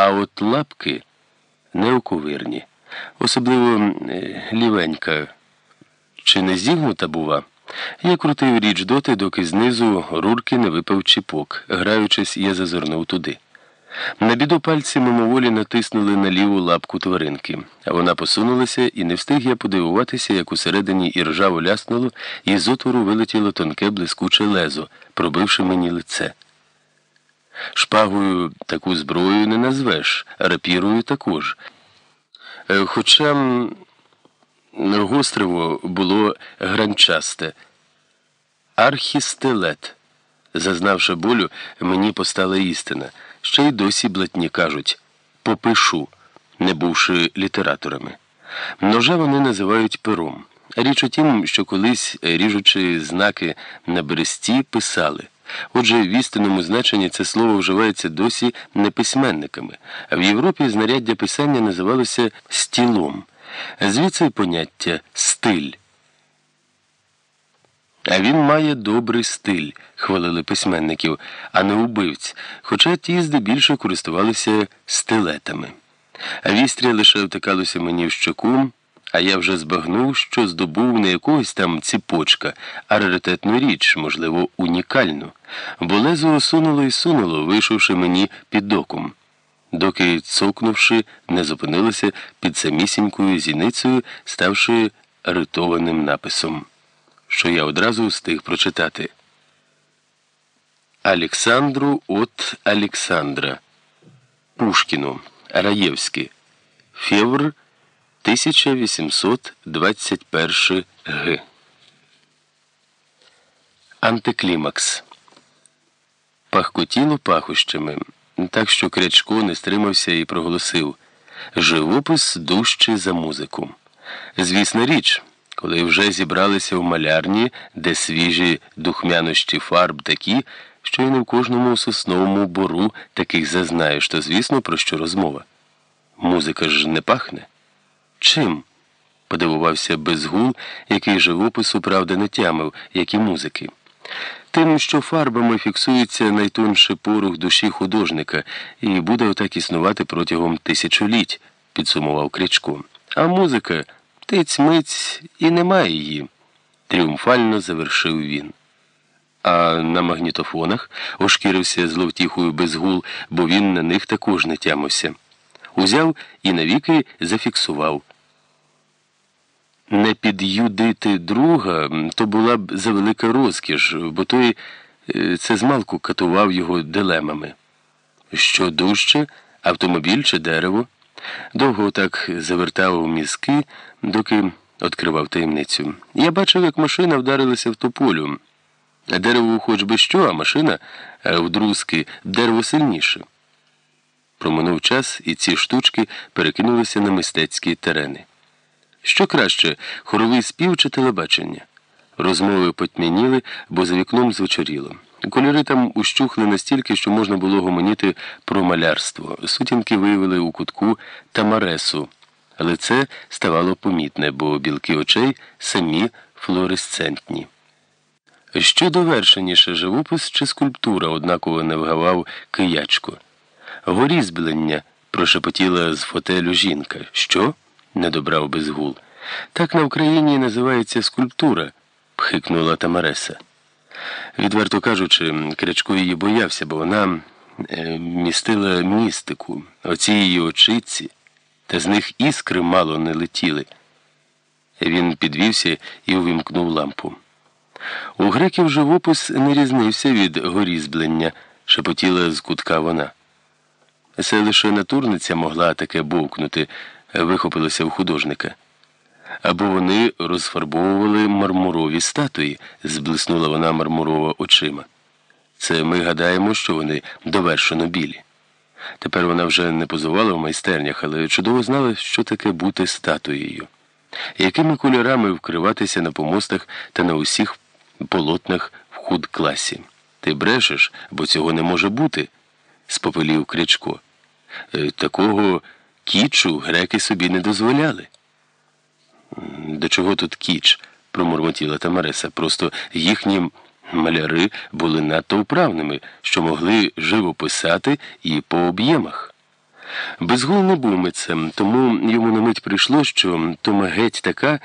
А от лапки неоковирні, особливо е, лівенька. Чи не зігнута, бува? Я крутив річ доти, доки знизу рурки не випав чіпок. Граючись, я зазирнув туди. На біду пальці мимоволі натиснули на ліву лапку тваринки, а вона посунулася, і не встиг я подивуватися, як усередині і ржаво ляснуло, і з отвору вилетіло тонке блискуче лезо, пробивши мені лице. Шпагою таку зброю не назвеш, рапірою також. Е, Хоча гостриво було гранчасте. Архістелет. Зазнавши болю, мені постала істина. Ще й досі блатні кажуть попишу, не бувши літераторами. Ножа вони називають пером. Річ у тім, що колись, ріжучи знаки на бересті, писали. Отже, в істинному значенні це слово вживається досі не письменниками, а в Європі знаряддя писання називалося стілом. Звідси поняття стиль. А він має добрий стиль, хвалили письменників, а не убивць, хоча ті здебільшого користувалися стилетами. А вістря лише втикалося мені в щоку, а я вже збагнув, що здобув не якогось там ціпочка, а раритетну річ, можливо, унікальну, бо лезо сунуло і сунуло, вийшовши мені під оком. Доки, цокнувши, не зупинилося під самісінькою зіницею, ставши ритованим написом що я одразу встиг прочитати. Александру от Александра. Пушкіну. Раєвський. Февр 1821 Г. Антиклімакс. Пахкотіло пахощами, так що Крячко не стримався і проголосив Живопис дужчий за музику. Звісна річ. Коли вже зібралися в малярні, де свіжі духмяності фарб такі, що й не в кожному сосновому бору таких зазнаєш, то звісно, про що розмова. Музика ж не пахне? Чим? подивувався безгул, який живопису, правда, не тямив, як і музики. Тим, що фарбами фіксується найтонший порух душі художника і буде отак існувати протягом тисячоліть, підсумував Крячко. А музика. Тиць миць і немає її, тріумфально завершив він. А на магнітофонах ошкірився зловтіхою безгул, бо він на них також не тямився. Узяв і навіки зафіксував. Не під'юдити друга то була б завелика розкіш, бо той е, це змалку катував його дилемами. Що дужче, автомобіль чи дерево? Довго так завертав мізки, доки відкривав таємницю. Я бачив, як машина вдарилася в тополю. Дерево хоч би що, а машина в друзки дерево сильніше. Проминув час, і ці штучки перекинулися на мистецькі терени. Що краще, хоровий спів чи телебачення? Розмови потьмяніли, бо за вікном звечоріло. Кольори там ущухли настільки, що можна було гомоніти про малярство. Сутінки виявили у кутку тамаресу. Лице ставало помітне, бо білки очей самі флуоресцентні. Що довершеніше живопис чи скульптура, однаково не вгавав киячко. Горізблення, прошепотіла з фотелю жінка. Що? Не добрав безгул. Так на Україні називається скульптура, пхикнула Тамареса. Відверто кажучи, Крячко її боявся, бо вона е, містила містику, оці її очиці, та з них іскри мало не летіли. Він підвівся і увімкнув лампу. У греків живопис не різнився від горізблення, шепотіла з кутка вона. Це лише натурниця могла таке бовкнути, вихопилося в художника. Або вони розфарбовували мармурові статуї, зблиснула вона мармурова очима. Це ми гадаємо, що вони довершено білі. Тепер вона вже не позувала в майстернях, але чудово знала, що таке бути статуєю, якими кольорами вкриватися на помостах та на усіх полотнах в худ класі. Ти брешеш, бо цього не може бути, спопелів Крячко. «Е, такого кічу греки собі не дозволяли. До чого тут кіч? промормотіла Тамареса. Просто їхні маляри були надто вправними, що могли живо писати і по об'ємах. Безгул не був митцем, тому йому на мить прийшло, що Тома геть така,